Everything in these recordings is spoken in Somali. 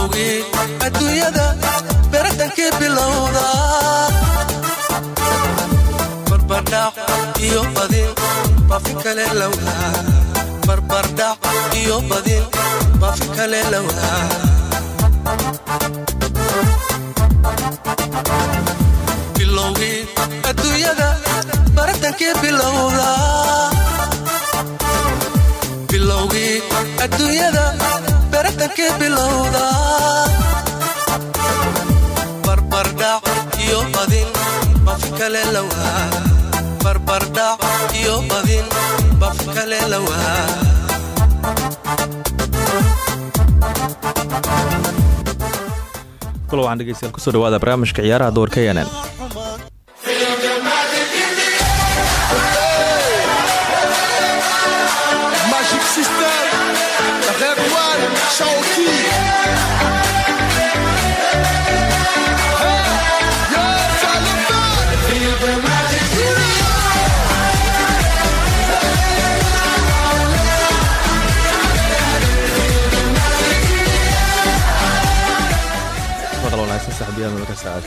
bilowgii adduunyada beratankii bilowda. Barbardhac iyo badin bafi kale lowhaa barbardhac iyo badin bafi kale lowhaa bilowgii adduunyada baratankii bilowda. Bilowgii adduunyada baratankii bilowda barbardhac iyo badin bafi kale lowhaa barbardhac iyo badin bafi kale lowhaa kula waxaan dhegeystayaal ku soo dhawaada barnaamijka ciyaaraha doorka yanan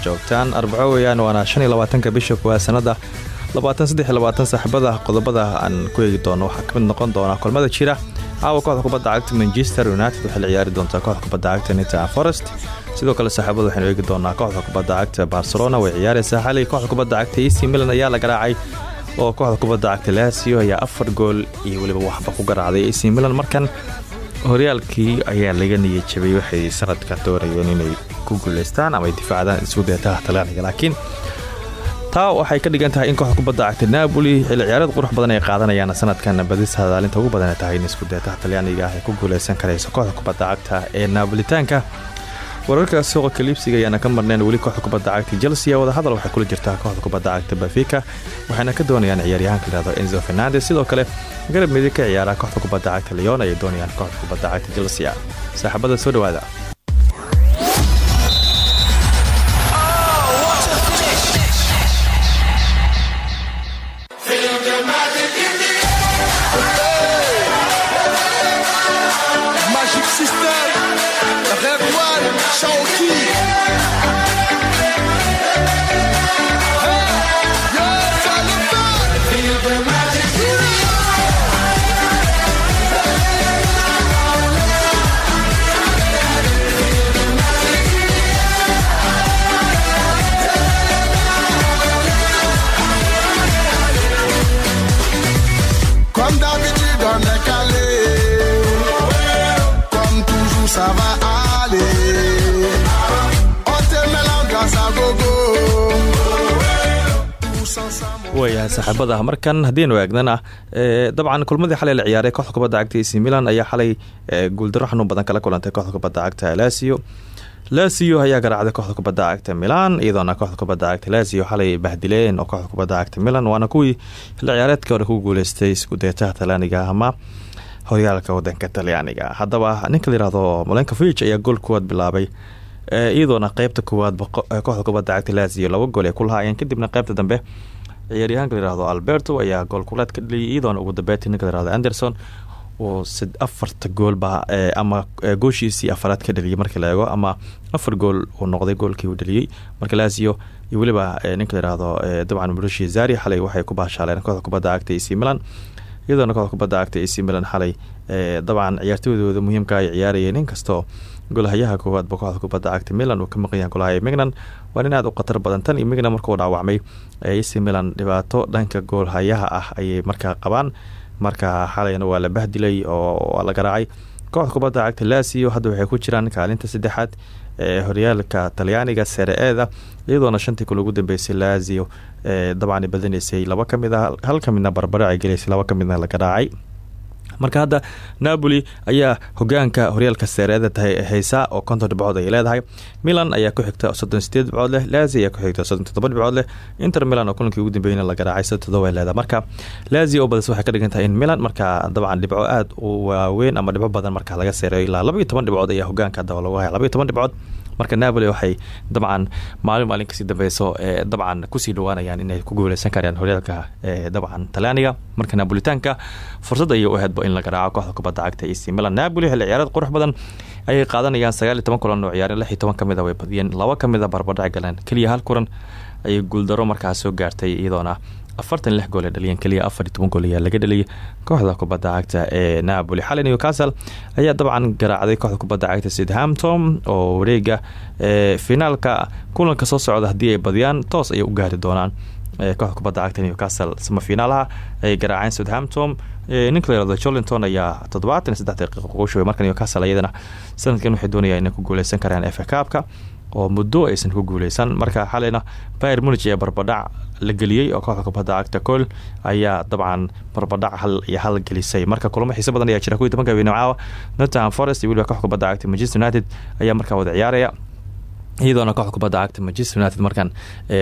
joogtaan arbaco weeyaan waana shan iyo bisha kuwaad sanada labaatan saddex iyo labaatan saaxiibada qodobada aan ku eegi doono. Waxaa ka mid noqon doona kulmada jira caawa kooxda kubadda cagta manchester united waxay la ciyaari doontaa kooxda kubadda cagta nita forest. Sidoo kale saaxiibada waxaynu eegi doonaa kooxda kubadda cagta barcelona way ciyaaraysaa. Xalay kooxda kubadda cagta ac milan ayaa la garaacay oo kooxda kubadda cagta lasio ayaa afar gool iyo weliba waxba ku garaacday. Ac milan markan horyaalkii ayaa laga niyad waxay sanadka doorayeen inay ku guuleystaan ama ay isku dayataha talyaaniga laakiin taa waxay ka dhigan tahay in kooxda kubadda cagta napoli xilli ciyaareed qurux badan ay qaadanayaan sanadkan. Badis hadaalinta ugu badan ay tahay in isku dayataha talyaaniga ay ku guuleysan karayso kooxda kubadda cagta ee naabolitaanka wararka suuqa kaliibsiga ayaana ka marneen weli kooxda kubadda cagta chelsea wadahadal waxay kula jirtaa kooxda kubadda cagta bafika waxayna ka doonayaan ciyaaryahanka layihahdo enzo fernandes sidoo kale garab midig ka ciyaara kooxda kubadda cagta leon ayay doonayaan kooxda kubadda cagta chelsea. Saaxiibada soo dhawaada saaxiibada markan haddiinu eegnana ee, dabcan kulmadii xalay la ciyaaray kooxda kubadda cagta ac milan ayaa xalay ee, guuldaro xanuun badan kala kulantay kooxda kubadda cagta lasio lasio ayaa garaacday kooxda kubadda cagta milan iyadoona kooxda kubadda cagta lasio xalay bahdileen oo kooxda kubadda cagta milan waana kuwii xilli ciyaareedkii hore ku guuleystay isku dayataha talyaaniga ama horyaalka wadanka talyaaniga. Haddaba ninka layihahdo molenkovic ayaa gool kuwaad bilaabay ee, iyadoona qeybta boqo- ee, kooxda kubadda cagta lasio laba gool ay ku lahaayeen kadibna qeybta dambe ciyaaryahanka layihahdo alberto ayaa gool kulaad ka dhaliyay iyadoona ugu dambeyntii ninka layihahdo anderson sid- afarta goolba ee, ama ee, gooshiisii afaraad ka dhaliyay markii la eego ama afar gool uu noqday goolkii uu dhaliyey marka lasio iyo weliba ee, ninka layihahdo dabcan mrushi zari xalay waxay ku baashaaleen kooxda kubadda cagta ac milan. Iyadoona kooxda kubadda cagta ac milan xalay dabcan ciyaartooydooda muhiimka ay ciyaarayeen. Inkastoo golhayaha koowaadba kooxda kubadda cagta milan uu ka maqan yahay golahaya mignan waa u khatar badan tan iyo mignan markuu dhaawacmay ac milan dhibaato dhanka goolhayaha ah ayay markaa qabaan. Marka xalayna waa la bahdilay oo la garaacay kooxda kubadda cagta lasio hadda waxay ku jiraan kaalinta saddexaad ee horyaalka talyaaniga sere eeda iyadoona shantii kul ugu dambeysay lazio ee dabcan badinaysay laba ka mid a hal ka midna barbare ay gelaysay laba ka la garaacay marka hadda napoli ayaa hogaanka horyaalka seereeda tahay haysa oo konton dhibcood ay leedahay. Milan ayaa ku xigta soddon sideed dhibcood leh. Lazi ayaa ku xigta soddon dhibcood leh. Inter milan oo kulankii ugu dambeeyna la garaacay soddon leedahay. Marka lazi oo badis waxay ka dhigan tahay in milan marka dabcan dhibco aad u waaweyn ama dhibco badan marka laga seereeyo ilaa laba iyo toban dhibcood ayaa hogaanka hadda lagu haya laba iyo toban dhibcood marka napoli waxay dabcan maalin maalin ka sii dambeyso dabcan ku sii dhawaanayaan inay ku guuleysan karaan horyaalka dabcan talyaaniga marka napolitaanka fursad ayay u aheedba in la garaaco kooxda kubadda cagta ac milan. Napoli xilli ciyaareed qurux badan ayay qaadanayaan sagaal iyo toban kulan oo ciyaareen lix iyo toban ka mid a way badiyeen laba ka mid a barbadhac galeen. Keliya hal kulan ayay guuldaro markaas soo gaartay iyadoona afartan lix gool ay dhaliyeen keliya afar toban gool ayaa laga dhaliyay kooxda kubadda cagta ee napoli. Xalay newcastle ayaa dabcan garaacday kooxda kubadda cagta southampton oo wareega finaalka kulanka soo socda haddii ay badiyaan toos ayay u gaari doonaan. Kooxda kubadda cagta newcastle samafiinaalaha ay garaaceen southampton ninka la yiraahdo jolinton ayaa toddobaatan iyo saddex daqiiqa ugu shubay marka newcastle iyadana sanadkan waxay doonayaan inay ku guuleysan karaan efa kaabka oo muddo aysan ku guuleysan marka xalayna bayer munich ee barbadhac la geliyey oo kooxda kubadda cagta col ayaa dabcan barbadhac hal iyo hal gelisay. Marka kulamo xiise badan ayaa jira. Kuwii tobanka habeenimcaawa nottingham forest iyo weliba kooxda kubadda cagta manchester united ayaa markaa wada ciyaaraya iyadoona kooxda kubadda cagta manchester united markaan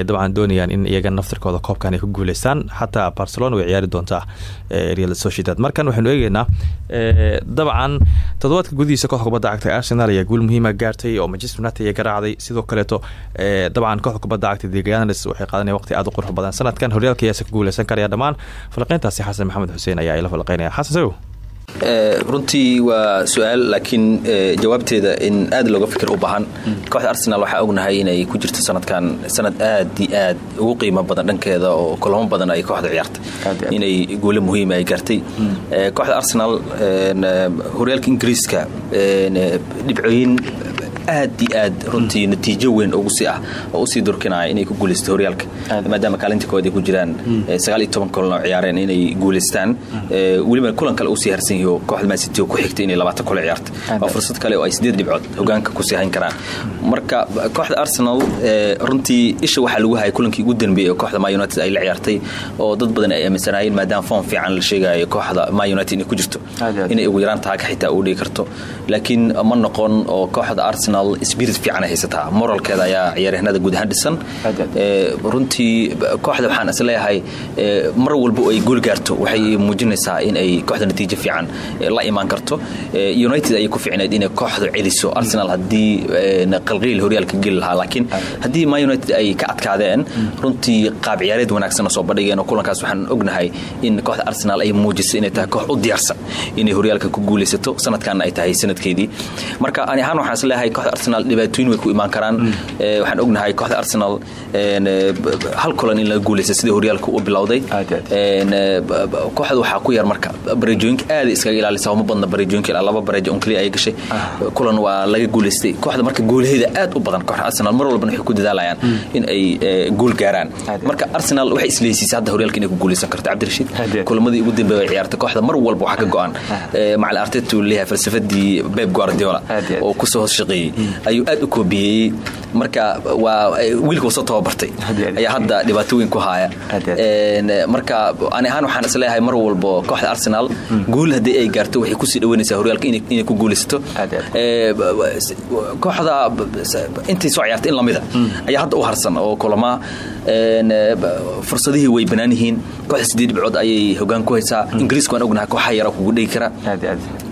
dabcan doonayaan in iyaga naftirkooda koobkan ay ku guuleystaan xataa barcelona way ciyaari doontaa real sociedad. Markan waxaynu eegeynaa dabcan toddobaadka gudihiisa kooxda kubadda cagta arsenal ayaa guul muhiima gaartay oo manchester united ayaa garaacday. Sidoo kaleeto dabcan kooxda kubadda cagta deganes waxay qaadanaya waqti aad u qurux badan. Sanadkan horyaalka ayaase ku guuleysan karaya dhammaan. Falaqeyntaasi xasan maxamed xuseen ayaa ila falaqeynaya xasan sagow runtii waa su'aal laakiin jawaabteeda in aad looga fikir u baahan. Kooxda arsenal waxaa ognahay inay ku jirto sanadkan sanad aad iyo aad ugu qiimo badan dhankeeda oo kulamo badan ay kooxda ciyaartay. Inay guulo muhiima ay gaartay. Kooxda arsenal horyaalka ingiriiska dhibcooyin aad iyo aad runtii natiijo weyn ugu sii ah oo u sii durkinaya inay ku guulaysto horyaalka. Maadaama kaalinta koowaad ay ku jiraan sagaal iyo toban kulan oo ciyaareen inay guulaystaan weliba kulan kale u sii harsan yaho kooxda oo ku xigtay inay labaatan kule ciyaarta waa fursad kale oo ay sideed dhibcood hogaanka ku sii hayn karaan. Marka kooxda arsenal runtii isha waxaa lagu hayay kulankii ugu danbeeyey oo kooxda ma united ay la ciyaartay oo dad badan ay aaminsanaayeen maadaama foom fiican la sheegayo kooxda ma united inay ku jirto. Inay ugu yaraan taaga xitaa uu dhigi karto. Laakiin ma noqon oo kooxda arsenal spirit fiican ay haysataa. Moralkeeda ayaa ciyaaryahanada guud ahaan dhisan. Runtii kooxda waxaan is leeyahay mar walba oo ay guul gaarto waxay muujinaysaa in ay kooxda natiijo fiican la imaan karto. United ayay ku ficneed inay kooxda celiso. Arsenal haddii qalqiil horyaalka geli lahaa laakiin haddii ma united ay ka adkaadeen runtii qaab ciyaareed wanaagsan soo bandhigeen oo kulankaas waxaan ognahay in kooxda arsenal ay muujiso inay tahay koox u diyaarsan inay horyaalka ku guulaysato sanadkan ay tahay sanadkeedii. Marka ani ahaan waxaan is leeyahay kooxda arsenal dhibaatooyin way ku imaan karaan. Waxaan ognahay kooxda arsenal hal kulan in laga guulaysta sidii horyaalka u bilowday. Kooxda waxaa ku yar marka bareejooyinka aaday iskaga ilaalisa uma badna bareejooyinka ilaa laba bareejo on keliya ay gashay. Kulan waa laga guulaystay kooxda marka goolaheeda aad u badan kooxda arsenal mar walbana waxay ku dadaalayaan in ay guul gaaraan. Marka arsenal waxay isleysiisay hadda horyaalka inay ku guulaysan karto. Cabdirashiid kulamadii ugu dambeeya ciyaartay. Kooxda mar walba waxaa ka go-an. Macal arteta uu leeyahay falsafadii beb guardiola oo ku soo hoos shaqeeyey ayuu aad u koobiyeeyey marka waa wiilka soo tababartay. Ayaa hadda dhibaato weyn ku haaya. Marka ani ahaan waxaan is leeyahay mar walbo kooxda arsenal guul haddii ay gaarto waxay ku sii dhaweynaysaa horyaalka inay ku guulaysato. Kooxda intay soo ciyaartay in lamida ayaa hadda u harsan oo kulama fursadihii way banaan yihiin kooxda sideed dhibcood ayay hogaan ku haysaa. Ingiriiska waan ognahay kooxa yara kugu dhigi kara.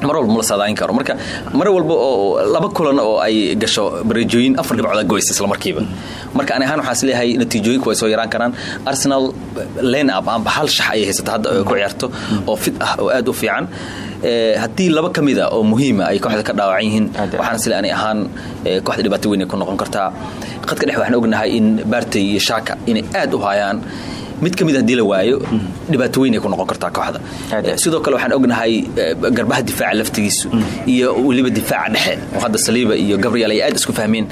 Mar walba mala saadaayin karo. Marka mar walba oo laba kulan oo ay gasho bareejooyin afar dhibcood goysa isla markiiba. Marka ani ahaan waxaan is leeyahay natiijooyinku way soo yaraan karaan. Arsenal lane up amba hal shax ayay haysata hadda ku ciyaarto oo fit ah oo aad u fiican. Haddii laba ka mida oo muhiima ay kooxda ka dhaawacan yihiin waxaan isle ani ahaan kooxda dhibaato weyn ay ku noqon kartaa. Qadka dhex waxaan ognahay in baartay iyo shaaka inay aad u hayaan mid ka mid haddii la waayo dhibaato weyn ay ku noqon kartaa kooxda. Sidoo kale waxaan ognahay garbaha difaaca laftigiisu iyo weliba difaaca dhexe. Hadda saliiba iyo gabriel ay aad isku fahmeen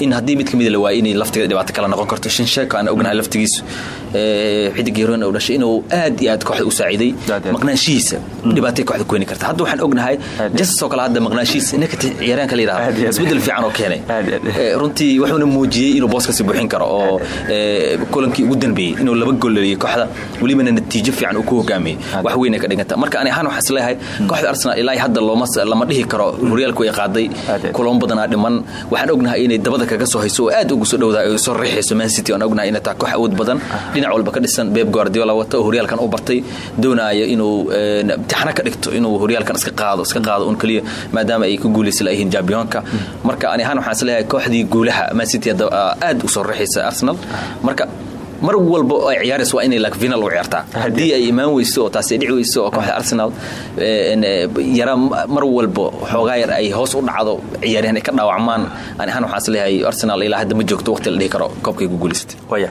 in haddii mid ka mid la waayo inay laftigeeda dhibaato kale noqon karto. Shinsheeko aan ognahay laftigiisu xidig yaroon uu dhashay inuu aad iyo aad kooxda u saaciiday maqnaanshihiisa. Dhibaatay kooxda keeni karta. Hadda waxaan ognahay jasas oo kale hadda maqnaanshihiisa ninka ciyaaraanka la yidhahdo. Isbeddel fiican oo keenay. Runtii wuxuuna muujiyey inuu booskasi buuxin karo oo kulankii ugu danbeeyey inuu laba gololiyay kooxda welibana natiijo fiican uu ku hogaamiyey. Wax weyn ay ka dhiganta. Marka ani ahaan waxaan is leeyahay kooxda arsenal ilaa hadda looma lama dhihi karo horyaalku ay qaaday. Kulamo badanaa dhiman. Waxaan ognahay inay dabada kaga soo hayso oo aad ugu soo dhowdahay oo soo riixayso man city. Aan ognahay inay tahay koox awood badan. Dhinac walba ka dhisan beb guardiola wata oo horyaalkan u bartay doonaya inuu imtixaano ka dhigto inuu horyaalkan iska qaado iska qaado un keliya maadaama ay ku guulaysa layihiin jambionka marka ani ahaan waxaan is leeyahay kooxdii guulaha man city hadda aad u soo riixaysa arsenal. Marka mar walba ay ciyaarayso waa inay like final u ciyaartaa. Haddii ay imaan weyso taasi dhici weyso oo kooxda arsenal yara mar walba xoogaa yar ay hoos u dhacdo ciyaaryahan ka dhaawacmaan. Ani ahaan waxaan is leeyahay arsenal ilaa hadda ma joogto waqti la dhihi karo koobkay ku guulaysatay waya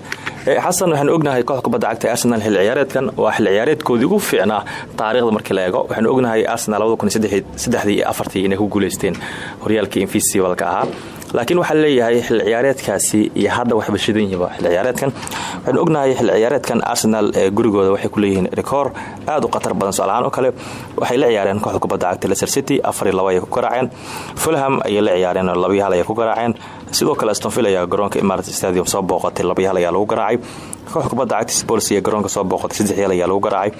xasan waxaan ognahay kooxda kubadda cagta arsenal xilli ciyaareedkan. Waa xilli ciyaareedkoodii ugu fiicnaa taariikhda markii la eego. Waxaan ognahay arsenal labada iyo afartii inay ku guulaysteen horyaalkii infestivalka ahaa laakiin waxaa leeyahay xilli ciyaareedkaasi iyo hadda waxba shidan yihiba xilli ciyaareedkan waxaan ognahay xilli ciyaareedkan arsenal ee gurigooda waxay ku leeyihiin rikoor aad u khatar badan. Su'aalahaan oo kale waxay la ciyaareen kooxda kubadda cagta leicester city afar iyo laba ayay ku garaaceen. Fulham ayay la ciyaareen oo labiyo hal ayay ku garaaceen sidoo kale astonville ayaa garoonka imarat stadium soo booqatay labiyo hal ayaa lagu garaacay. Kooxda kubadda cagta spors iyo garoonka soo booqatay saddex yaal ayaa lagu garaacay.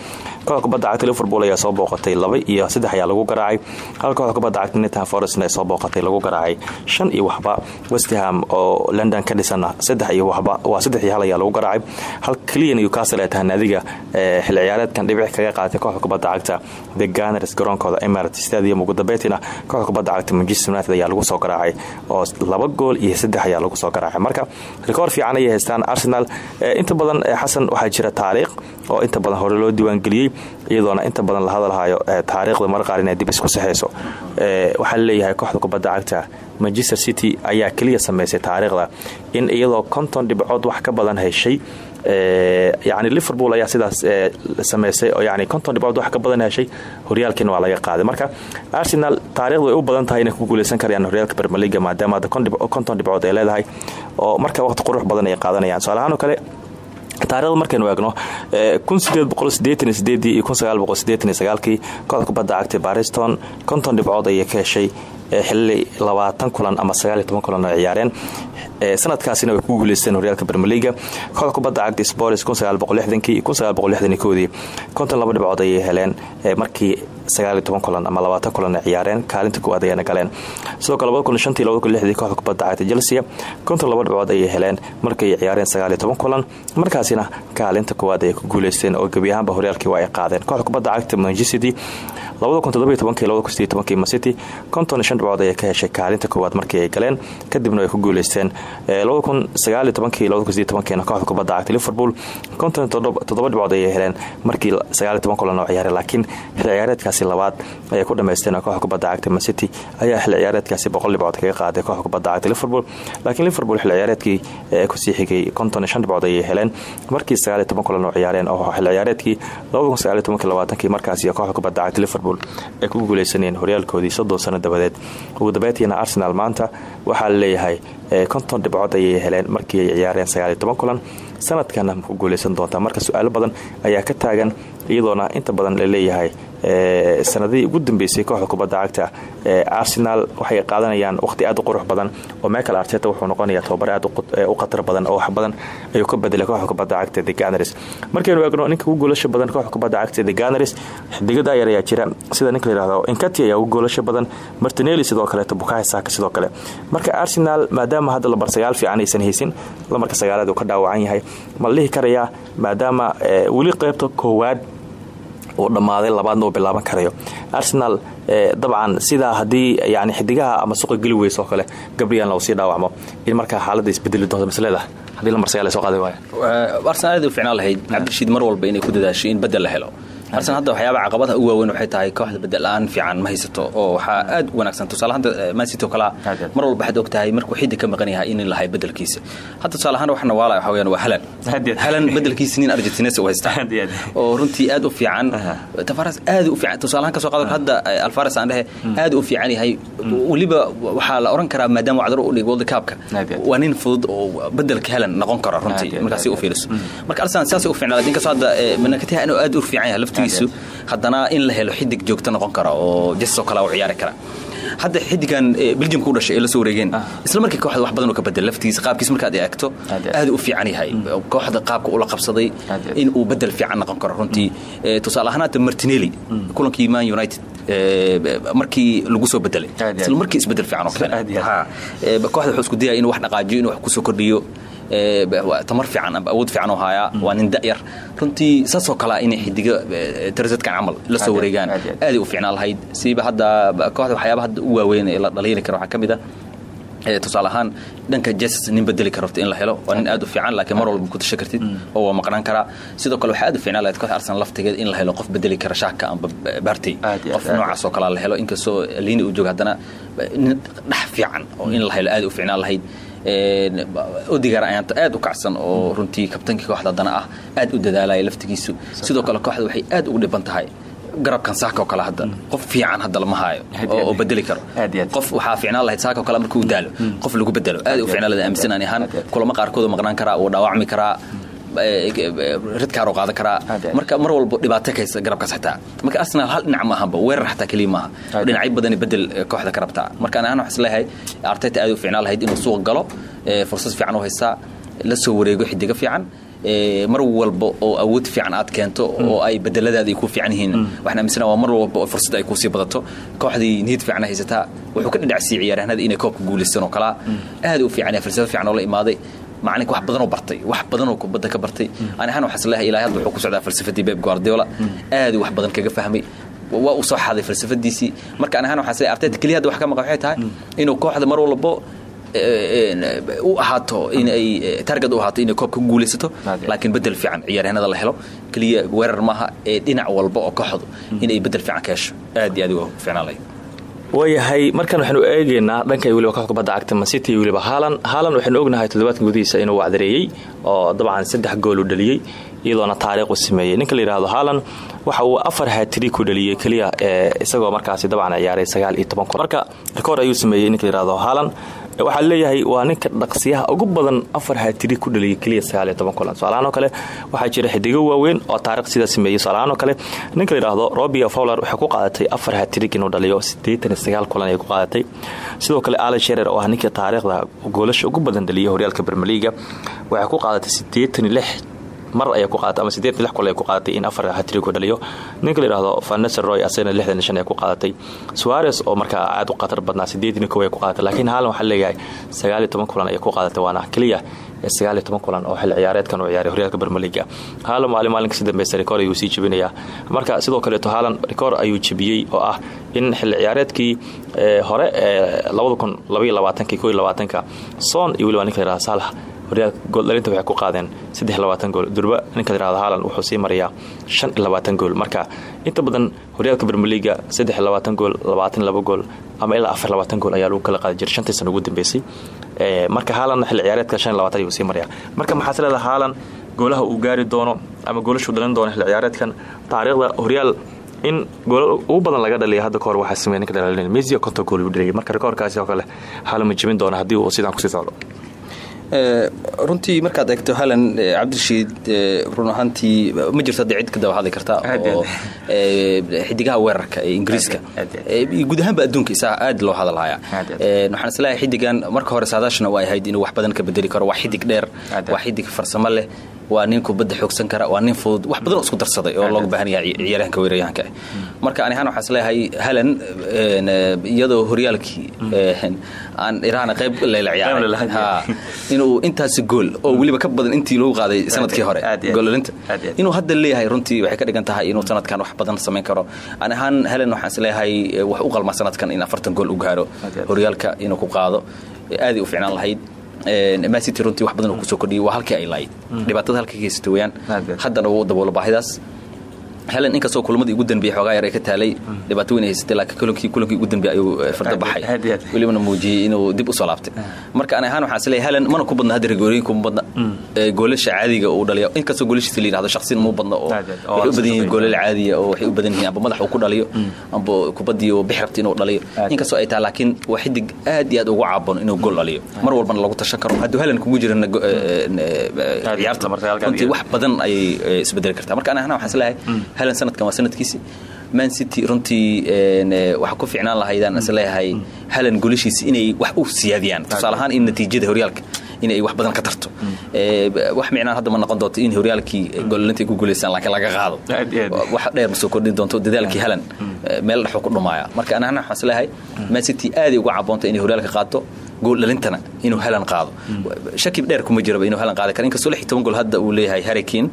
Kooxda kubadda cagta liverpool ayaa soo booqatay laba iyo saddex ayaa lagu garaacay. Hal kooxda kubadda cagta nottingham forest ay soo booqatay lagu garaacay. Shan iyo waxba westham oo london ka dhisana saddex iyo waxba waa saddex iyo ayaa lagu garaacay. Hal keliya newcastle ay tahay naadiga xilli ciyaareedkan dhibic kaga qaadatay kooxda kubadda cagta the gunners garoonkooda emirat stadium. Ugu dambeyntiina kooxda kubadda cagta manchester united ayaa lagu soo garaacay oo laba gool iyo saddex ayaa lagu soo garaacay. Marka rikoor fiican ayay haystaan. Arsenal inta badan xasan waxaa jira taariikh oo inta badan hore loo diiwaangeliyey iyadoona inta badan la hadalhayo taariikhda mar qaar inay dib isku saxeyso waxaa la leeyahay kooxda kubadda cagta manchester city ayaa keliya sameysay taariikhda in iyadoo konton dhibcood wax ka badan heshay yani liverpool ayaa sidaas sameysay oo yani konton dhibcood wax ka badan heshay horyaalkiina waa laga qaaday. Marka arsenal taarikhdu ay u badan tahay inay ku guuleysan karayaan horyaalka bermeliga maadaama hadda konton dhibcood ay leedahay oo marka waqti qurux badan ay qaadanayaan. Su'aalahaan oo kale taarikhda markaynu eegno iyo kii kooxda kubadda cagtay bariston konton dhibcood ayay ka heshay xilli labaatan kulan ama sagaaliyo toban kulan oo ciyaareen. Sanadkaasina way ku guuleysteen horyaalka bermeliga kooxda kubadda cagta spors kii koodii. Konton laba dhibcood ayay heleen markii kulan ama labaatan kulan ay ciyaareen kaalinta koowaad ayayna galeen. Sidoo kale kooxda kubadda cagta chelsea konton laba dhibcood ayay heleen markay ciyaareen sagaaliyo toban kulan. Markaasina kaalinta koowaad ayay ku guuleysteen oo gebi ahaanba horyaalkii waa ay qaadeen. Kooxda kubadda cagta manchester masity konton shan dhibcood ayay ka heshay kaalinta koowaad markii ay galeen. Kadibna way ku guuleysteen kooxda kubadda cagta liverpool konton toddoba dhibcood ayay heleen markii sagaaliyo toban kulan oo ciyaareen laakiin ciyaareedkaasi labaad ayay ku dhamaysteen kooxda kubadda cagta masity ayaa xilli ciyaareedkaasi boqol dhibcood kaga qaaday kooxda kubadda cagta liverpool. Laakiin liverpool xilli ciyaareedkii ku sii xigay konton iyo shan dhibcood ayay heleen. Markii sagaaliyo toban kulan oo ciyaareen oo xilli ciyaareedkii markaasi kooxda kubadda cagta liverpool ay ku guuleysanayeen horyaalkoodii soddon sano dabadeed. Ugu dambeyntiina arsenal maanta waxaa la leeyahay konton dhibcood ayay heleen markii ay ciyaareen sagaaliyo toban kulan. Sanadkana ku guuleysan doontaa. Marka su'aalo badan ayaa ka taagan iyadoona inta badan la leeyahay sanadihii ugu dambeysay kooxda kubadda cagta arsenal waxay qaadanayaan waqhti aad u qurux badan oo michael arteta wuxuu noqonayaa tobabar aad u khatar badan oo wax badan ayuu ka bedelay kooxda kubadda cagta the ganars markaynu eegno ninka ugu goolasha badan kooxda kubadda cagta the ganars xidiga daayar ayaa jira sida ninka la inkati ayaa ugu goolasha badan martinelli sidoo kaleeto bukahi saaka sidoo kale. Marka arsenal maadaama hadda lambar sagaal fiican aysan haysin lamarka sagaalaad uu ka dhaawacan yahay ma la karayaa maadaama weli qaybta koowaad uu dhammaaday labaadna uu bilaaban karayo. Arsenal dabcan sidaa haddii yani xidigaha ama suqa geli weysa oo kale gabriel lau sii dhaawacmo. In markaa xaaladda isbedeli doonto masleeda haddii lambar sagaal ay soo qaadi waaya arsenal aad u ficnaan lahayd. Cabdirashiid mar walba inay ku dadaasho in bedel la helo arsenal hadda waxyaaba caqabadaha ugu waaweyn waxay tahay kooxda bedel-aan fiican ma haysato oo waxaa aad u wanaagsan. Tusaale hadda mancity oo kalea mar walba waxaad og tahay markuu xiddig ka maqan yahay in lahay bedelkiisa hadda tusaale ahaan waxna waala waxa weyaan waa halan halan bedelkiisa nin argentines u haysta oo runtii aad u fiican. Tafaras aad u fiican. Tusaale ahaan ka soo qaado hadda alfares aan dhehe aad u fiican yahay. Weliba waxaa la oran karaa maadaama wacdaro u dhig world cupka. Waa nin fudud oo bedelka halan noqon karo runtii. Markaasi u fiiriso. Marka arsenal sidaasay u fiicnaa inkastoo hadda manakatiha inuu aad u fiican yahay laftigiisu haddana in la helo xidig joogto noqon kara oo jesoo kale u ciyaari kara. Hadda xidigan belgiumka u dhashay ee la soo wareegeen isla markii kooxda wax badan oo ka bedel laftigiisa qaabkiis markaad eegto Aad u fiican yahay. Kooxda qaabka ula qabsaday in uu bedel fiican noqon karo. Runtii Eh, tusaale ahaan hadda martinelli kulankii man united eh, markii lagu soo bedelay. Isla markii isbeddel fiican oo keenay. Eh, kooxda wuxuu isku dayaya inuu wax dhaqaajiyo inuu wax ku soo kordhiyo. Eh, ba- waa tamar fiican amba awood fiican oo haayaa waa nin da'yar. Runtii saasoo kalea inay xidiga tarasadkan camal la soo wareegaan. aaday u fiicnaan lahayd. Siiba hadda kooxda waxyaabaha hadda u waaweyn ee la dhaliili kara waxaa ka mid ah ee tusaale ahaan dhanka jesus nin bedeli karo in la helo. Waa nin aad u fiican laakiin mar walba ku tashan kartid oo waa maqnaan karaa. Sidoo kale waxaa aad u fiicnaan lahayd kooxda arsenal laftigeed in la helo qof bedeli kara shaaka amba bartey iyo qof noocaas oo kalea la helo. Inkastoo liini uu jooga haddana nin dhex fiican oo in la helo aad u fiicnaan lahayd Een, odigaar ayaan aad u kacsan oo runtii kabtankii kooxda haddana ah aad u dadaalaya laftigiisu. Sidoo kale kooxda waxay aad ugu dhiban tahay garabkan saaka oo kale hadda. Qof fiican hadda lama haayo oo bedeli karo. Qof waxaa fiicnaan lahayd saaka oo kale markuu daalo. Qof lagu bedelo. Aad u fiicnaan lahayd aaminsan ani ahaan kulamo qaarkood oo maqnaan karaa wuu dhaawacmi karaa ridkaar oo qaadan karaa. Marka mar walba dhibaato kaysa garabkaas xitaa marka arsenal hal dhinac ma ahanba weerar xataa keliya maaha dhinacyo badan bedel eh, kooxda ka rabtaa marka ani ahaan waxaan is leeyahay arteta aad u fiicnaan lahayd inuu suuq galo eh, fursad fiican u haystaa la soo wareego xidiga fiican eh, mar walba oo awood fiican aad keento oo ay bedeladaada ay ku fiican yihiin. Waxaan aaminsana waa mar walba oo fursad ay ku sii badato. Kooxdii niyad fiican haysataa wuxuu ka dhinacsiyay ciyaaryahanada inay koobka guulaystaan oo kalaa aad u fiican falsafo fiican oo la imaaday macalinka wax badan oo bartay wax badan oo kubadda ka bartay. Ani ahaan waxaan is leeyahay ilaahay hadda wuxuu ku socdaa falsafadii Pep Guardiola. Aad wax badan kaga fahmay. Waa uu soo xaday falsafadiisii marka ani ahaan waxaan is leeyahay Arteta kaliya hadda wax ka maqan waxay tahay inuu kooxda mar walba u ahaato in ay target u ahaato inay koobka ku guulaysato. Laakiin bedel fiican ciyaaryahanada la helo. Keliya weerar maaha ee dhinac walba oo kooxdu inay bedel fiican ka hesho. Aad iyo aad uga fiicnaan lahayd waayahay markan waxaynu eegaynaa dhanka weliba kooxda kubadda cagta mancity weliba haalan haalan waxaynu ognahay toddobaadkan gudihiisa inuu wacdareeyey oo dabcan saddex gool u dhaliyey iyadoona taariikh u sameeyey. Ninka la yidhaahdo haalan waxa uu afar hatiri ku dhaliyey keliya ee isagoo markaasi dabcan ciyaaray sagaal iyo toban marka rikoor ayuu sameeyey ninka la yidhaahdo haalan waxaa leeyahay waa ninka dhaqsiyaha ugu badan afar hatiri ku dhaliyay keliya sagaal iyo toban kulan. Su'aalahaan oo kale waxaa jira xidigo waaweyn oo taarikh sidaa sameeyey su'aalahaan oo kale ninka la yidhaahdo robia fowler waxay ku qaadatay afar hatirig inuu dhaliyo siddeetan iyo sagaal kulan ayay ku qaadatay. Sidoo kale alan sherer oo ah ninka taariikhda goolasha ugu badan dhaliyay horyaalka bermeliga waxay ku qaadatay siddeetan iyo lix mar ayay ku qaadatay ama siddeed lix kul ay ku qaadatay in afar hatrig u dhaliyo. Ninka la yidhahdo vaneser roy asagana lixdan shan ay ku qaadatay suares oo markaa aad u khatar badnaa siddeetan iyo kow ay ku qaadatay laakiin haalan waxaa leeyahay sagaal iyo toban kulan ayay ku qaadatay waana keliya sagaal iyo toban kulan oo xilli ciyaareedkan uu ciyaaray horyaalka bermeliga haalan maalin maalinka si dambeysa rikoor ayuu sii jebinayaa marka sidoo kaleeto haalan rikoor ayuu jebiyey oo ah in xilli ciyaareedkii hore ee labada kun labaiyo labaatanki ko iyo labaatanka. Soon iyo weliba ninka la yihahdo saalax horyaalka gooldhalinta waxay ku qaadeen? Gool. Durba ninka layihahdo haalan wuxuu sii labaatan gool. Marka inta badan horyaalka bermeliga gool gool ama ilaa gool ayaa lagu kala qaadi jiray. Shantii sana ugu dambeysay. Marka haalan xilli ciyaareedka ayuu sii maraya marka maxaa is leedaha haalan goolaha uu gaari doono ama goolashuu dhalin doono xilli ciyaareedkan? Taariikhda horyaal in goolal ugu badan laga dhaliya hadda kahor waxaa sameeyay ninka dhalin messi konta gool uu dhaliyay marka rikoorkaasi oo kale haalan ma jebin doona haddii uu sidaan ku sii socdo runtii markaad eegto halan cabdirashiid run ahaantii ma jirto hadda cid ka daba hadli karta oo xidigaha weerarka ee ingiriiska. Guud ahaanba adduunka isaa aad loo hadalhaya waxaan is leeyahay xidigan marka hore saadaashna waa ahayd inuu wax badan ka bedeli karo waa xidig dheer waa xidig farsamo leh waa nin kubadda xoogsan kara waa nin fudud wax badan oo isku darsaday oo looga baahan yahay ciyaaryahanka weeraryahanka. Marka ani ahaan waxaan is leeyahay halan iyadoo horyaalkii aan iraana qayb layla ciyaaray. Inuu intaasi gool oo weliba ka badan intii lagu qaaday sannadkii hore goolalinta inuu hadda leeyahay runtii waxay ka dhigan tahay inuu sanadkan wax badan samayn karo. Ani ahaan halan waxaan is leeyahay wax u qalmaa sanadkan in afartan gool u gaaro. Horyaalka inuu ku qaado. Aaday u fiicnaan lahayd macity runtii wax badan oo ku soo kordhiyay waa halkii ay lahayd. Dhibaatada halka ka haysata weyaan haddana wuu daboolo baahidaas helen inkastoo kulamadii ugu danbeeyey xoogaa yar ay ka taalay dhibaato weyn ay haysatay laakiin kulankii kulankii ugu danbeeyey ayuu farda baxay. welibana muujiyey inuu dib u soo laabtay. Marka ani ahaan waxaan is leeyahay helen mana ku badna hadda rigooyinka uma badna. Goolasha caadiga uu dhaliyo. Inkastoo goolashiisa la yidhahdo shaqsin uma badna oo waxay u badan yihiin goolal caadiya oo waxay u badan yihiin amba madax uu ku dhaliyo amba kubaddii oo bix rabta inuu dhaliyo. Inkastoo ay tahay laakiin waa xidig aad iyo aad ugu caaboon inuu gool dhaliyo. Mar walbana lagu tashan karo. Hadduu helen kugu jirana ciyaarta. runtii wax badan ayay isbedeli kartaa. Marka ani ahaan waxaan is leeyahay halan sanadkan waa sanadkiisi. Man city runtii waxaa ku ficnaan lahaydaan is leeyahay halan gulashiisa inay wax u siyaadiyaan. Tusaale ahaan in natiijada horyaalka inay wax badan ka tarto. Wax micnaan hadda ma noqon doonto in horyaalkii gololintay ku guulaystaan laakiin laga qaado. Wax dheer ma soo kordhin doonto dadaalkii halan meel dhexuu ku dhumaaya. Marka anahana waxaan is leeyahay man city aaday uga caboonta inay horyaalka qaato gool dhalintana inuu halan qaado. Shaki dheer kuma jiraba inuu halan qaadi karo inkastoo lix iyo toban gool hadda uu leeyahay harrikin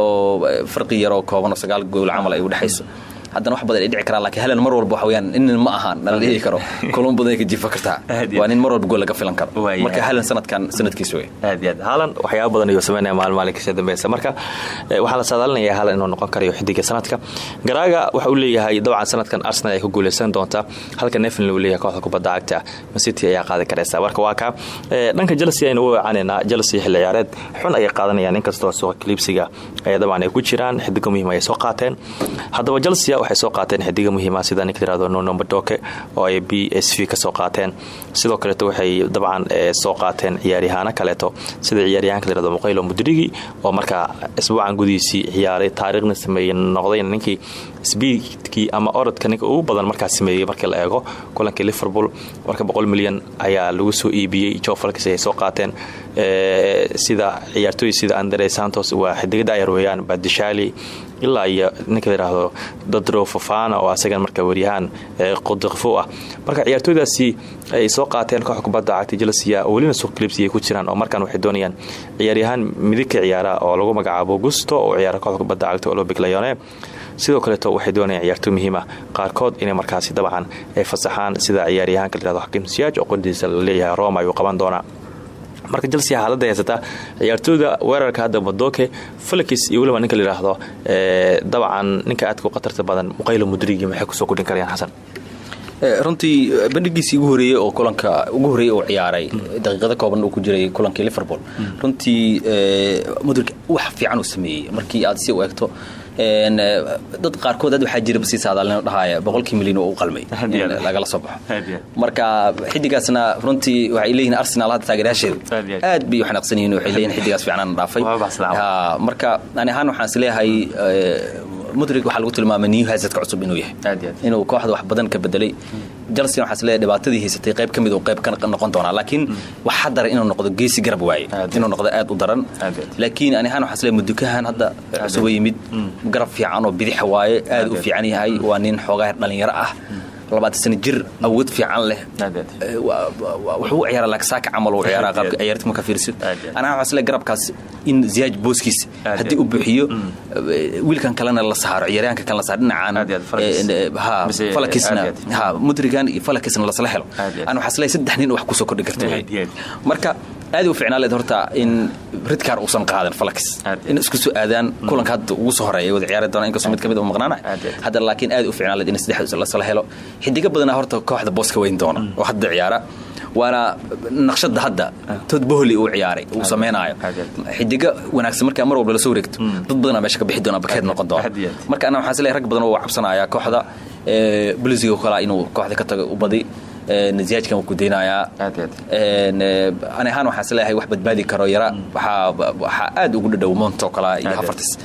oo farqi yaroo kooban oo sagaal gool camal ay u dhexayso haddana wax badan ay dhici karaan lakiin halan mar walba waxa weyaan nin ma ahaan nala dhihi karo. Kulun badan ay ka jiifa kartaa waa nin mar walba gool laga filan karo. Marka halan sanadkan sanadkiisa wey aad iyo aad. Haalan waxyaaba badan ayuu sameynaya maalin maalinkiisa dambeysa marka waxaa la saadaalinayaa haalan inuu noqon karayo xidiga sanadka. Garaaga waxa uu leeyahay dabcan sanadkan arsenal ay ku guuleysan doontaa. Halka neflin uu leeyahay kooxda kubadda cagta masity ayaa qaadi karaysa. Marka waa ka dhanka chelsea aynu u weecaneynaa chelsea xilli ciyaareed xun ayay qaadanayaan. Inkastoo suuqa kaliibsiga ay dabcan ay ku jiraan xidigo muhiim ayay soo qaateen. Haddaba chelsea waxay soo qaateen xidiga muhiima sida ninka tirahdo nuno madoke oo ay b s v qaateen. Sidoo kaleeto waxay dabcan soo qaateen ciyaaryahaano kaleeto. Sida ciyaaryahanka tirahdo muqaylo mudrigi oo markaa isbuucan gudihiisii ciyaaray taariikhna sameeyey noqday ninkii sbiidkii ama orodka ninka ugu badan markaa sameeyey markii la eego kulankii liverpool. Marka boqol milyan ayaa lagu soo iibiyey jofelks ay soo qaateen. Sida ciyaartooy sida andre santos waa xidiga daayar weeyaan badishali ilaa iyo ninka layidhaahdo dadro fofana oo asagan marka waryahaan qodqfo ah. Marka ciyaartooydaasi ay soo qaateen kooxda kubadda cagta jelsia welina suuq kalibsi ay ku jiraan oo markaan waxay doonayaan ciyaaryahaan midig ka ciyaara oo lagu magacaabo gusto oo ciyaara kooxda kubadda cagta olympic leone sidoo kaleeto waxay doonayaan ciyaartooy muhiima qaarkood inay markaasi dabcan ay fasaxaan sida ciyaaryahaanka layihahdo xakiim siyaaj oo qodiisa leeyahay roma ayuu qaban doonaa marka chelsea xaaladda haysataa ciyaartooyda weerarka hadda madoke felix iyo weliba ninka layidhaahdo dabcan ninka aadka u khatarta badan muqaylo mudrigi maxay ku soo kordhin karayaan xasan? Runtii bandhigiisii ugu horeeyey oo kulanka ugu horeeyey uu ciyaaray daqiiqado kooban uu ku jiray kulankii liverpool. Runtii mudrig wax fiican uu sameeyey. Markii aad si u eegto dad qaarkood ad waxaa jira sii saadaalin dhahaaya boqolkii milyan oo u qalmay. Lagala soo baxo. Marka xidigaasna runtii waxay leeyihiin arsenal hadda taageerayaasheedu aad bay u xanaaqsan yihiin waxay leeyihiin xidigaas fiicnaan dhaafay. Marka ani ahaan waxaan is leeyahay mudrig waxaa lagu tilmaamay new hasadka cusub inuu yahay. Inuu kooxda wax badan ka bedelay. Chelsea waxaa is leeyahay dhibaatadii haysatay qayb ka mid uu qayb ka noqon doonaa laakiin waxaa daran inuu noqdo geesi garab waaye. Inuu noqdo aad u daran. Laakiin ani ahaan waxaa is leeyahay mudukahan hadda cusuba yimid. Garab fiican oo bidixa waaye aad u fiican yahay. Waa nin xoogaa dhalinyaro ah labaatan sano jir awood fiican leh. Wuxuu u ciyaara laksaaka camal uu ciyaara qaabka ciyaarta marka fiirsid anaha waxaa isle garabkaas in ziyaaj booskiisa haddii u buuxiyo wiilkan kalena la saaro ciyaaryahanka kalena la saaro dhinacaan ha falakisna ha mudrigan iyo falakisna lasla helo. Ana waxaa is leeyahay saddex nin wax ku soo kordhi karta marka aad u ficnaa leed horta in ridkaar uusan qaadan falakis in isku soo aadaan kulanka hadda ugu soo horreeya wada ciyaari doona inkastoo mid ka mid u maqnaana. Hadda laakiin aad u ficnaa leed in saddex lasla helo. Xidiga badanaa horta kooxda booska weyn doona oo hadda ciyaara. Waana naqshada hadda tood bohli uu ciyaaray uu sameynaayo xidiga wanaagsan markaa mar walba la soo wareegto dad badanaa meesha ka bixi doona bakeed noqon doona. Marka anaa waxaan is leeyahay rag badan oo cabsanaya kooxda bulisiga kalaa inuu kooxda ka tago u badi nasiyaajkan wuu ku daynayaa. Ani ahaan waxaan is leeyahay wax badbaadi karo yara. Waxaa aad ugu dhadhow monto kala iyo hafartis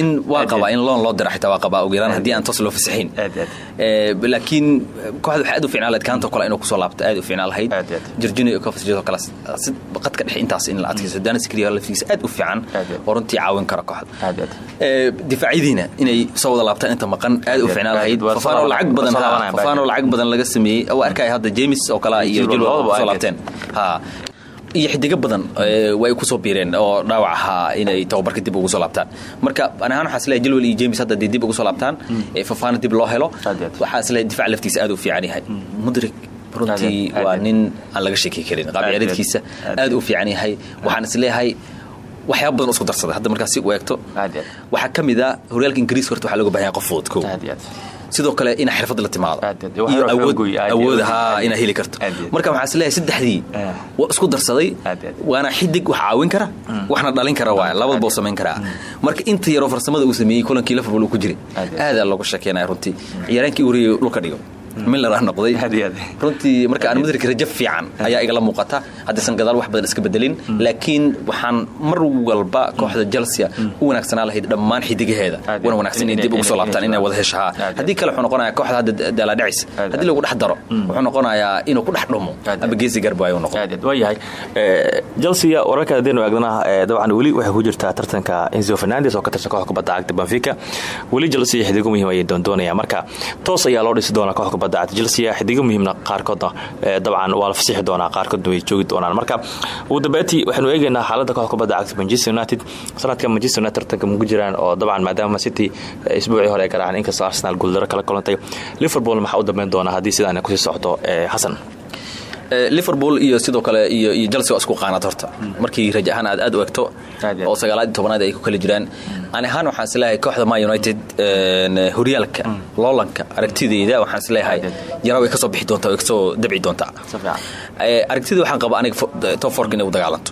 in waa qabaa in loon loo dira xitaa waa qabaa ugu yaraan haddii aan toos loo fasaxayn laakiin kooxda waxay aad u ficnaa lahayd kaanto kale inuu ku soo laabto aad u ficnaa lahayd jirjini iyo kofasjidoo kale qadka dhexe intaas in la adkayso danis kriya laftigiisa aad u fiican oo runtii caawin kara kooxda difaacyadiina inay soo wada laabtaan inta maqan aad u ficnaa lahayd fafaanoo lacag badan fafaanoo lacag badan laga sameeyey waa arkaya hadda james oo kale iyo jilwa ku soo laabteen ha iyo xidigo badan way ku soo biireen oo dhaawac ahaa inay tababarka dib ugu soo laabtaan. Marka ani ahaan waxaa is leeyahay jilwal iyo james hadda dee dib ugu soo laabtaan fafaana dib loo helo waxaa is leeyahay difaac laftiisa aad u fiican yahay. Mudrik runtii waa nin aan laga sheeki karin qaab ciyaareedkiisa aad u fiican yahay. Waxaan is leeyahay waxyaaba badan isku darsaday hadda markaa si u eegto waxaa ka mid a horyaalka ingiriiska horta waxaa looga baahan yahay qof fudud ko sidoo kale inaa xirfad la timaado. Inaa heli karto. Marka waxaa is leeyahay saddexdii waa isku darsaday waana xidig wax caawin kara waxna dhalin kara waay labadaba u samayn karaa. Marka inta yaroo farsamada uu sameeyey kulankii liverpool uu ku jiray. Aadaa looga sheekeynaya runtii. Ciyaaraankii ureeyay dhulka dhigo miller ah noqday. Runtii marka aan mudrik rajo fiican ayaa igala muuqata. Haddaysan gadaal wax badan iska bedelin laakiin waxaan mar walba kooxda chelsea u wanaagsanaa lahayd dhammaan xidigaheeda. Wana wanaagsan in dib ugu soo laabtaan inay wada heshahaa haddii kale wuxuu noqonayaa kooxda hadda daalaadhacis haddii lagu dhex daro wuxuu noqonayaa inuu ku dhex dhumo. Amba geesi garbo ayuu noqon. Waayahay. Chelsea wararka haddaynu eegnana dabcan weli waxay ku jirtaa tartanka enzo fernandes oo ka tirsan kooxda kubadda cagta benfica. Weli chelsea xidigo muhiim ayay doondoonayaan marka toos ayaa loo dhisi doonaa kooxda kubadda cagta chelsea xidigo muhiimna qaarkoodna dabcan waa la fasixi doonaa qaarkoodna way joogi doonaan. Marka ugu dambeyntii waxaynu eegaynaa xaaladda kooxda kubadda cagta manchester united. Sanadka manchester united tartanka mugu jiraan oo dabcan maadaama city isbuucii hore ay garaaceen inkastoo arsenal guuldaro kala kulantay. Liverpool maxaa u dambeyn doonaa haddii sidaan ku sii socdo xasan liverpool iyo sidoo kale iyo chelsea waa isku qaanad horta. Markii raja ahaan aad aad u egto oo sagaalaad iyo tobanaad ay ku kala jiraan. Ani ahaan waxaan is leeyahay kooxda man united horyaalka loolanka aragtideyda waxaan is leeyahay yara way ka soo bixi doontaa way ka soo dabci doontaa aragtidii waxaan qaba aniga top fork inay u dagaalanto.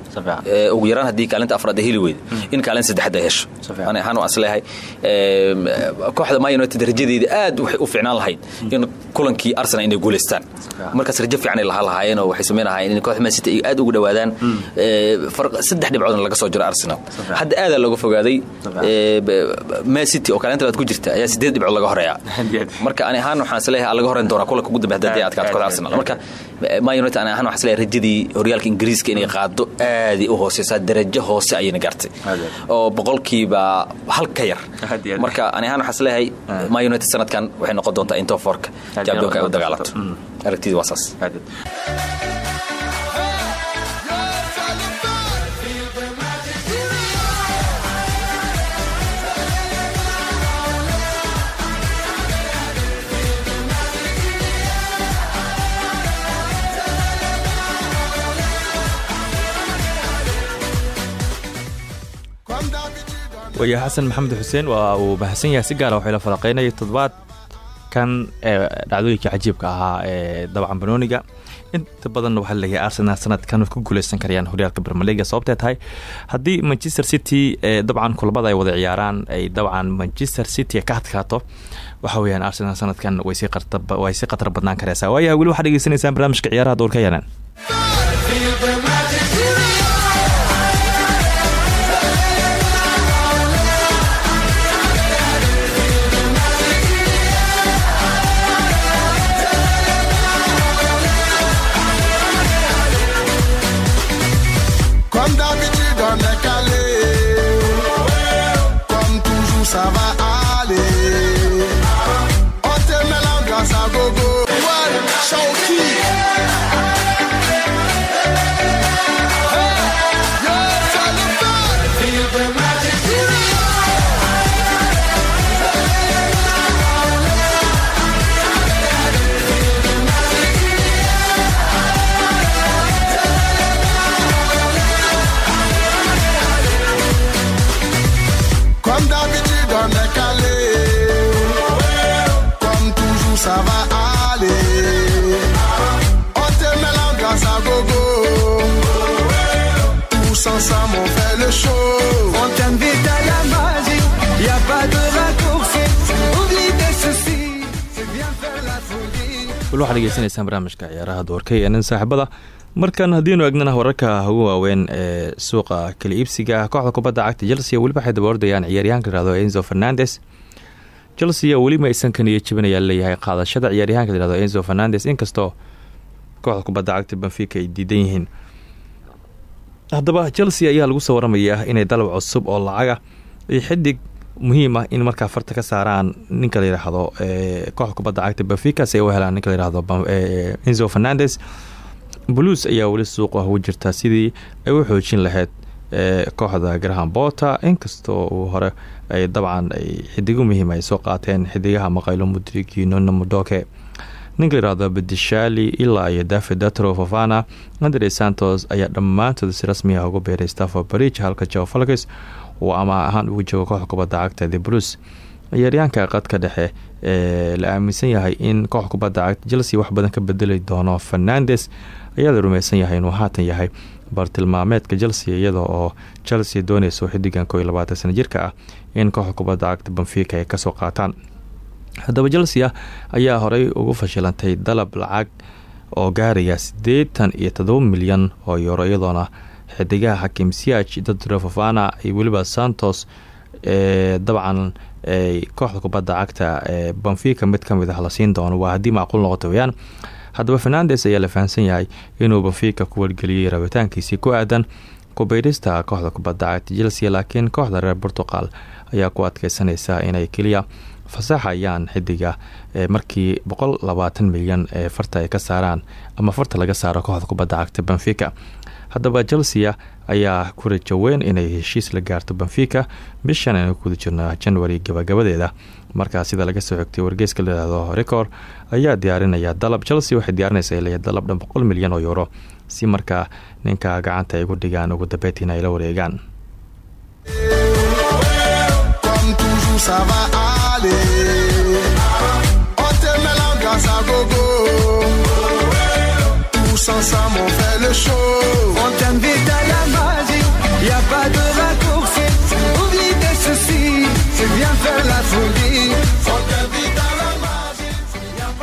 Ugu yaraan haddii kaalinta afraad ay heli weyda in kaalinta saddexaad ay hesho. Ani ahaan waan is leeyahay kooxda man united rajadeeda aad waxay u fiicnaan lahayd in kulankii arsenal inay guulaystaan markaas rajo fiican ay lahaa lahaayeen oo waxay samayn lahaayeen in kooxda man city ay aad ugu dhowaadaan saddex dhibcoodna laga soo jiro arsenal. Hadda aadaa looga fogaaday man city oo kaalinta labaad ku jirta ayaa sideed dhibcood laga horeeyaa. Marka ani ahaan waxaan is leeyahay laga horeyn doonaa kulanka ugu dambe haddii adkaad kooxda arsenal. marka man united ani ahaan waxaan is leeyahay rajadii horyaalka ingiriiska inay qaado aaday u hooseysaa darajo hoose ayayna gaartay. Oo boqolkiiba hal ka yar marka ani ahaan waxaan is leeyahay man united sanadkan waxay noqon doontaa in top forka jaabdoonka ay u dagaalanto aragtidii waa saas waya xasan maxamed xuseen waa uu mahadsan yahay si gaara waxay la falaqeynaya toddobaadkan dhacdooyinkii cajiibka ahaa ee dabcan banooniga inta badanna waxaa la leeyahay arsenal sanadkan ku guuleysan karayaan horyaalka bermaliga sababtee tahay haddii manchester city dabcan kulamada ay wada ciyaaraan ay dabcan manchester city ka adkaato waxa weyaan arsenal sanadkan way si khatar badnaan kareysaa waayaha weli waxaa dhegeysanaysaan barnaamijka ciyaaraha dowrka yanan wal waxaad dhegeysanaysaan barnaamijka ciyaaraha doorka iyo nin saaxiibada. Markan haddiinu eegnana wararka ugu waaweyn ee suuqa kala iibsiga kooxda kubadda cagta chelsea weliba waxay daba ordayaan ciyaaryahanka layihahdo enzo fernandes. Chelsea weli ma aysan ka niyo jibinaya leeyahay qaadashada ciyaaryahanka layihahdo enzo fernandes inkastoo kooxda kubadda cagta benfica ay diidan yihiin. Haddaba chelsea ayaa lagu soo waramayaa inay dalab cusub oo lacaga iyo xidig muhiim ah in markaa farta ka saaraan ninka layidhaahdo kooxda kubadda cagta benfica si ay u ninka layihahdo enzo fernandes. Buluus ayaa weli suuqa ugu jirtaa sidii ay u xoojin lahayd kooxda graham bota inkastoo hore ay dabcan ay xidigo muhiim ay soo qaateen xidigaha maqaylo mudrig iyo nona mudoke. Ninka layihahdo bedishali ilaa iyo david datro fofana andre santos ayaa dhammaantood si rasmiah ugu beeray stafford bridge halka joe falkis uu ama ahaan ugu joogo kooxda kubadda cagta the bruce ciyaaryaanka qadka dhexe ee la aaminsan yahay in kooxda kubadda cagta chelsea wax badan ka bedeli doono fernandes ayaa la rumaysan yahay inuu haatan yahay bartilmaameedka chelsea iyada oo chelsea dooneyso xidigan ko iyo labaatan sana jirka ah in kooxda kubadda cagta benfica ay ka soo qaataan. Haddaba chelsea ayaa horey ugu fashilantay dalab lacag oo gaaraya siddeetan iyo todoba milyan oo yuro iyadoona xidigaha xakim siach dadro fofana iyo weliba santos dabcan kooxda kubadda cagta banfica mid ka mid ah la siin doono. Waa haddii macquul noqoto weyaan haddaba fernandes ayaa la fahamsan yahay inuu banfica ku wargeliyey rabitaankiisii ku aadan kubeyrista kooxda kubadda cagta chelsea laakiin kooxda reer portugal ayaa ku adkeysanaysa inay keliya fasaxayaan xidiga markii boqol labaatan milyan ee farta ay ka saaraan ama farta laga saaro kooxda kubadda cagta benfica haddaba chelsea ayaa ku rajaweyn inay heshiis la gaarto benfica bishan aynu kuguda jirno january gabagabadeeda. Markaa sida laga soo xigtay wargeyska layihahdo record ayaa diyaarinaya dalab. Chelsea waxay diyaarinaysa leeya dalab dhan boqol milyan oo euro. Si markaa ninka gacanta ay gu dhigaan ugu dambeyntiina ay la wareegaan. Ensemble, on fait le show.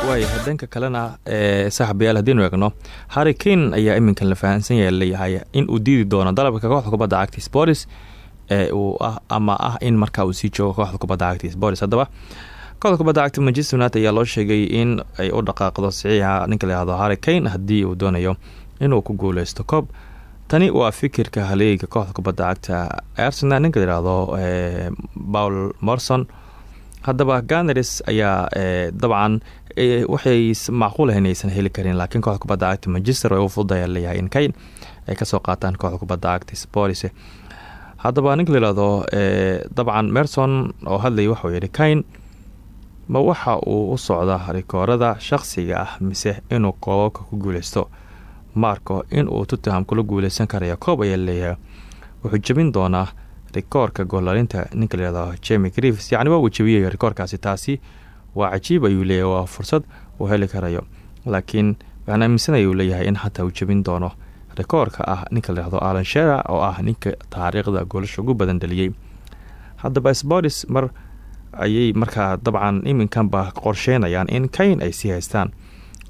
Waaya dhanka kalena saaxibayaal haddiinu eegno harry kane ayaa iminkan la fahamsan yahay leeyahay in uu diidi doono dalabka kooxda kubadda cagta sports ee uu ah ama ah in markaa uu sii joogo kooxda kubadda cagta sports haddaba kooxda kubadda cagta manchester united ayaa loo sheegay in ay u dhaqaaqdo saxiixa ninka layihahdo harry kane uu doonayo inuu ku guuleysto koob. Tani waa fikirka haleega kooxda kubadda cagta arsenal ninka layihahdo paul morson haddaba ganars ayaa dabcan waxay macquulaha inaysan heli karin laakiin kooxda kubadda cagta manchester ay u fududaya leeyahay in kayn ay ka soo qaataan kooxda kubadda cagta sports haddaba ninka layihahdo dabcan merson oo hadlaya waxuu yihi kayn ma waxa uu u socda rikoorada shaqsiga ah mise inuu koobabka ku guuleysto marco inuu tuttenham kula guuleysan karaya koob ayaa leeyahay. Wuxuu jebin doonaa rikoorka goolalinta ninka layihahdo jemi grives yacni waa uu rikoorkaasi taasi waa cajiib ayuu leeyahay waa fursad uu heli karayo. Laakiin waxaan aaminsanaya uu leeyahay in xataa uu jebin doono rikoorka ah ninka layihahdo alan shera oo ah ninka taariikhda goolasha ugu badan dhaliyey haddaba sports mar ayay markaa dabcan iminkanba qorsheynayaan in kayn ay sii haystaan.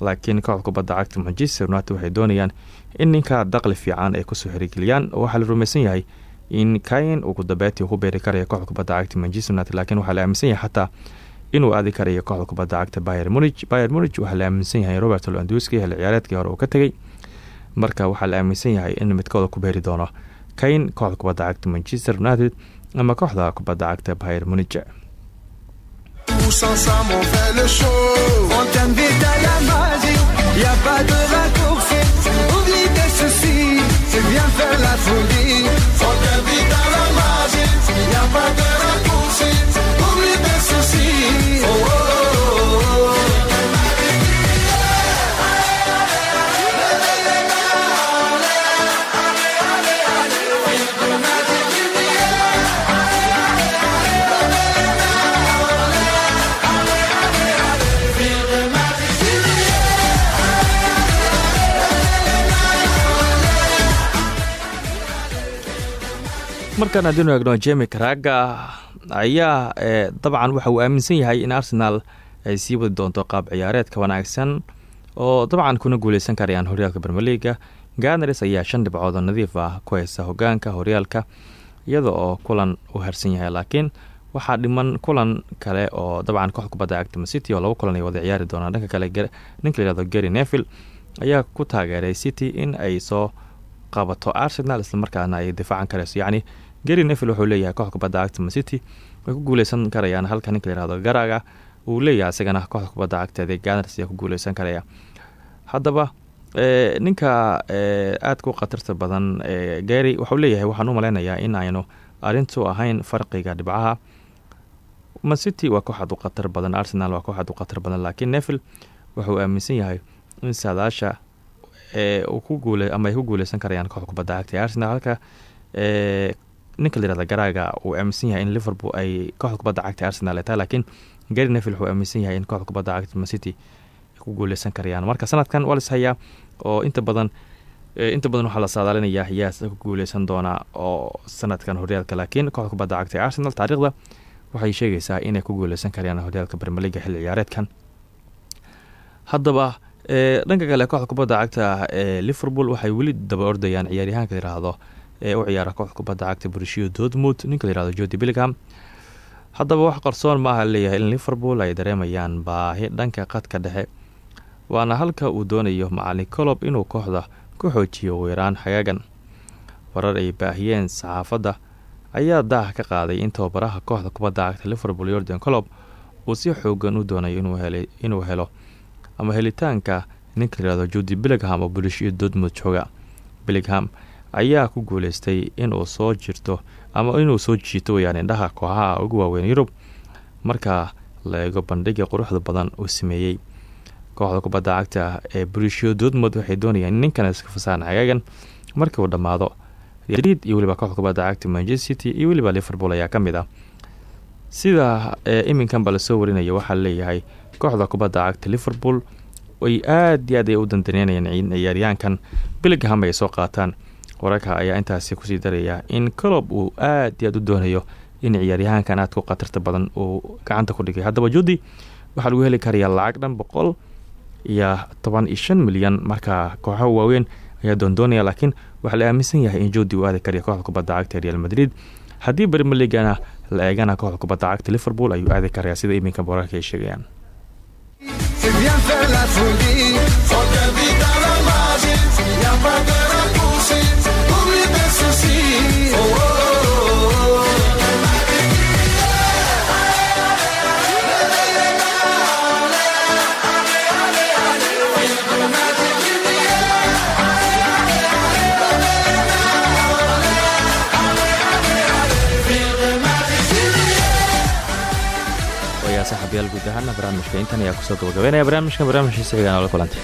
Laakiin kooxda kubadda cagta manchester united waxay doonayaan in ninka daqli fiican ay ku soo xirigeliyaan waxaa la rumaysan yahay in kayn uu kudabeetii ku beeri karaya kooxda kubadda cagta manchester united laakiin waxaa la aaminsan yahay xataa inuu aadi karayo kooxda kubadda cagta bayer munich. Bayer munich waxaa la aaminsan yahay robert landuski xilli ciyaareedkii hore uu ka tegey marka waxaa la aaminsan yahay in midkooda ku beeri doono kayn kooxda kubadda cagta manchester united ama kooxda kubadda cagta bayer munich markaan haddiinu eegno jemi karaga ayaa dabcan waxa uu aaminsan yahay in arsenal ay sii wadi doonto qaab ciyaareedka wanaagsan oo dabcan kuna guuleysan karayaan horyaalka bermeliga ganars ayaa shan dhibcood oo nadiif ah ku haysta hogaanka horyaalka iyada oo kulan u harsan yahay laakiin waxaa dhiman kulan kale oo dabcan kooxda kubadda cagta city oo laba kulan ay wada ciyaari doonaan. Dhanka kale ninka layihahdo gary neville ayaa ku taageeray city in ay soo qabato arsenal islamarkaana ay difaacan karayso. Yacni gary neville wuxuu leeyahay kooxda kubadda cagta city. Way ku guuleysan karayaan halka ninka layihahdo garaga uu leeyahay isagana kooxda kubadda cagteeda ganars ayaa ku guuleysan karaya. Haddaba ninka aadka u khatarta badan gary waxuu leeyahay waxaan u maleynayaa in aynu arintu ahayn farqiga dhibcaha. Mancity waa kooxaad u badan arsenal waa kooxaad u badan laakiin neville wuxuu aaminsan yahay in saadaasha ku guule ama ay ku guuleysan karayaan kooxda kubadda cagta ee arsenal halka ninka layihahda garaaga uu aaminsan yahay in liverpool ay kooxda kubadda cagta arsenal ay tahay laakiin gary neville wuxuu aaminsan yahay in kooxda kubadda cagta mancity ku guuleysan karayaan marka sanadkan waa lis hayaa oo inta badan inta badan waxaa la saadaalinaya yaa ku guuleysan doona oo sanadkan horyaalka laakiin kooxda kubadda cagta arsenal taariikhda waxay sheegaysaa inay ku guuleysan karayaan horyaalka bermeliga xilli ciyaareedkan. Haddaba dhanka kale kooxda kubadda cagta ee liverpool waxay weli daba ordayaan ciyaaryahaanka layiraahdo ee u ciyaara kooxda kubadda cagta burishiyo dortmund ninka layirahdo jodi billingham haddaba wax qarsoon maaha leeyahay in liverpool ay dareemayaan baahi dhanka qadka dhexe waana halka uu doonayo macalin colob inuu kooxda ku xoojiyo weeraan xagaagan warar ay baahiyeen saxaafadda ayaa daah ka qaaday in tababaraha kooxda kubadda cagta liverpool yordan colob uu si xoogan u doonayo inuu helo ama helitaanka ninka layirahdo judi billingham oo bulish iyo dortmund jooga. Billingham ayaa ku guuleystay inuu soo jirto ama inuu soo jiito weyaan indhaha kooxaha ugu waaweyn yurub. Marka la eego bandhiga quruxda badan uu sameeyey kooxda kubadda cagta ee bulishiyo dortmund waxay doonayaan in ninkan iska fasaan xagaagan markii uu dhammaado madrid iyo weliba kooxda kubadda cagta manchester city iyo weliba liverpool ayaa ka mid ah. Sida iminkanba la soo warinaya waxaa leeyahay kooxda kubadda cagta liverpool ay aada iyo aad u dandaneynayaan ciyaaryahankan. Billingham ay soo qaataan wararka ayaa intaasi ku sii daraya in colob uu aad iyo aad u doonayo in ciyaaryahaankan aadku khatarta badan uu gacanta ku dhigay. Haddaba judi waxaa lagu heli karayaa lacag dhan boqol iyo toban iyo shan milyan. Marka kooxaha waaweyn ayaa doondoonaya laakiin waxaa la aaminsan yahay in judi uu aadi karaya kooxda kubadda cagta real madrid. Haddii bermeligana la eegana kooxda kubadda cagta liverpool ayuu aadi karayaa sida iminka wararka ay sheegayaan guud ahaana barnaamijka intan ayaa ku soo gabagabeynaya barnaamijkan barnaamijkiisa xigaan oo la kulantay